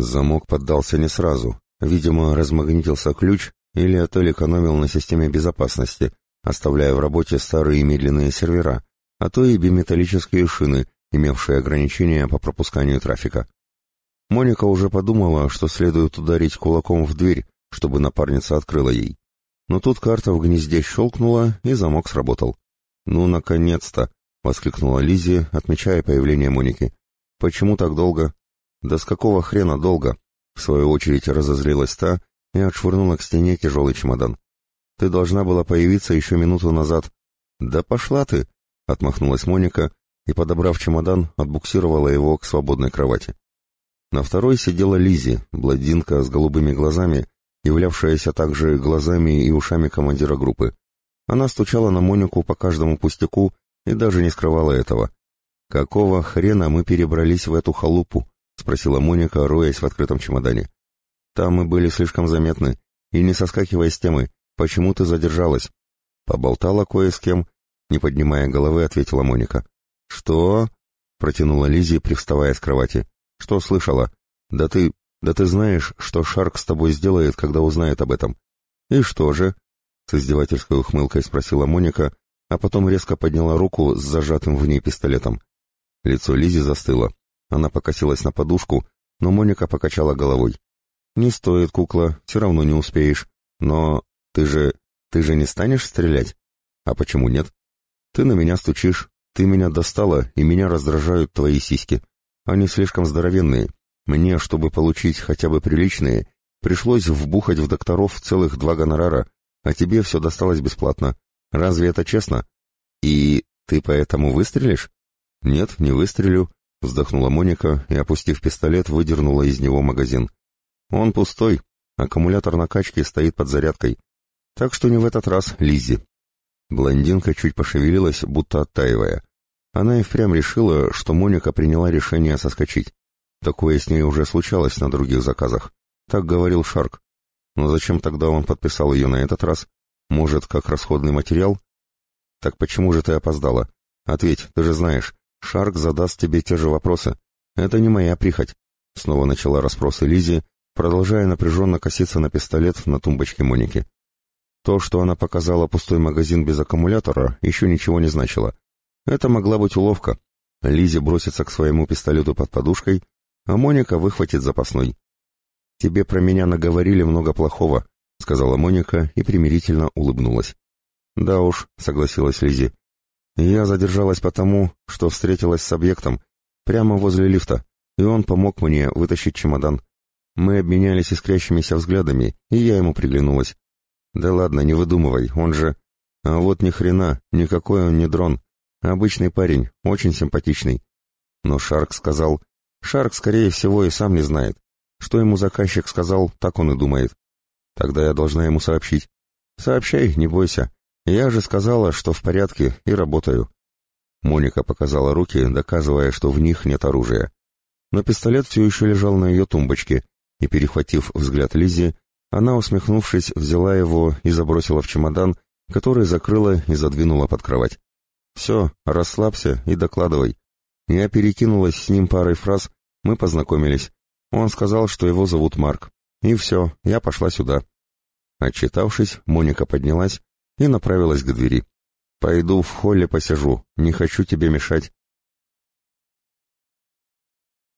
Замок поддался не сразу. Видимо, размагнитился ключ или отель экономил на системе безопасности, оставляя в работе старые медленные сервера, а то и биметаллические шины, имевшие ограничения по пропусканию трафика. Моника уже подумала, что следует ударить кулаком в дверь, чтобы напарница открыла ей. Но тут карта в гнезде щелкнула, и замок сработал. «Ну, наконец-то!» — воскликнула Лизи, отмечая появление Моники. «Почему так долго?» «Да с какого хрена долго?» В свою очередь разозлилась та и отшвырнула к стене тяжелый чемодан. «Ты должна была появиться еще минуту назад». «Да пошла ты!» — отмахнулась Моника и, подобрав чемодан, отбуксировала его к свободной кровати. На второй сидела Лизи, блондинка с голубыми глазами, являвшаяся также глазами и ушами командира группы. Она стучала на Монику по каждому пустяку и даже не скрывала этого. «Какого хрена мы перебрались в эту халупу?» — спросила Моника, роясь в открытом чемодане. «Там мы были слишком заметны, и не соскакивая с темы, почему ты задержалась?» Поболтала кое с кем, не поднимая головы, ответила Моника. «Что?» — протянула Лизи, привставая с кровати. «Что слышала? Да ты... да ты знаешь, что Шарк с тобой сделает, когда узнает об этом?» «И что же?» — с издевательской ухмылкой спросила Моника, а потом резко подняла руку с зажатым в ней пистолетом. Лицо Лизи застыло. Она покосилась на подушку, но Моника покачала головой. «Не стоит, кукла, все равно не успеешь. Но ты же... ты же не станешь стрелять? А почему нет? Ты на меня стучишь, ты меня достала, и меня раздражают твои сиськи. Они слишком здоровенные. Мне, чтобы получить хотя бы приличные, пришлось вбухать в докторов целых два гонорара, а тебе все досталось бесплатно. Разве это честно? И ты поэтому выстрелишь? Нет, не выстрелю, вздохнула Моника и, опустив пистолет, выдернула из него магазин. Он пустой, аккумулятор накачки стоит под зарядкой. Так что не в этот раз, Лиззи. Блондинка чуть пошевелилась, будто оттаивая. Она и впрямь решила, что Моника приняла решение соскочить. Такое с ней уже случалось на других заказах. Так говорил Шарк. Но зачем тогда он подписал ее на этот раз? Может, как расходный материал? Так почему же ты опоздала? Ответь, ты же знаешь, Шарк задаст тебе те же вопросы. Это не моя прихоть. Снова начала расспросы Лизи, продолжая напряженно коситься на пистолет на тумбочке Моники. То, что она показала пустой магазин без аккумулятора, еще ничего не значило. Это могла быть уловка. Лизе бросится к своему пистолету под подушкой, а Моника выхватит запасной. «Тебе про меня наговорили много плохого», — сказала Моника и примирительно улыбнулась. «Да уж», — согласилась Лизи. «Я задержалась потому, что встретилась с объектом прямо возле лифта, и он помог мне вытащить чемодан. Мы обменялись искрящимися взглядами, и я ему приглянулась. Да ладно, не выдумывай, он же... А вот ни хрена, никакой он не дрон. Обычный парень, очень симпатичный. Но Шарк сказал... Шарк, скорее всего, и сам не знает. Что ему заказчик сказал, так он и думает. Тогда я должна ему сообщить. Сообщай, не бойся. Я же сказала, что в порядке и работаю. Моника показала руки, доказывая, что в них нет оружия. Но пистолет все еще лежал на ее тумбочке, и, перехватив взгляд Лизи, она, усмехнувшись, взяла его и забросила в чемодан, который закрыла и задвинула под кровать. «Все, расслабься и докладывай». Я перекинулась с ним парой фраз, мы познакомились. Он сказал, что его зовут Марк. И все, я пошла сюда. Отчитавшись, Моника поднялась и направилась к двери. «Пойду в холле посижу, не хочу тебе мешать».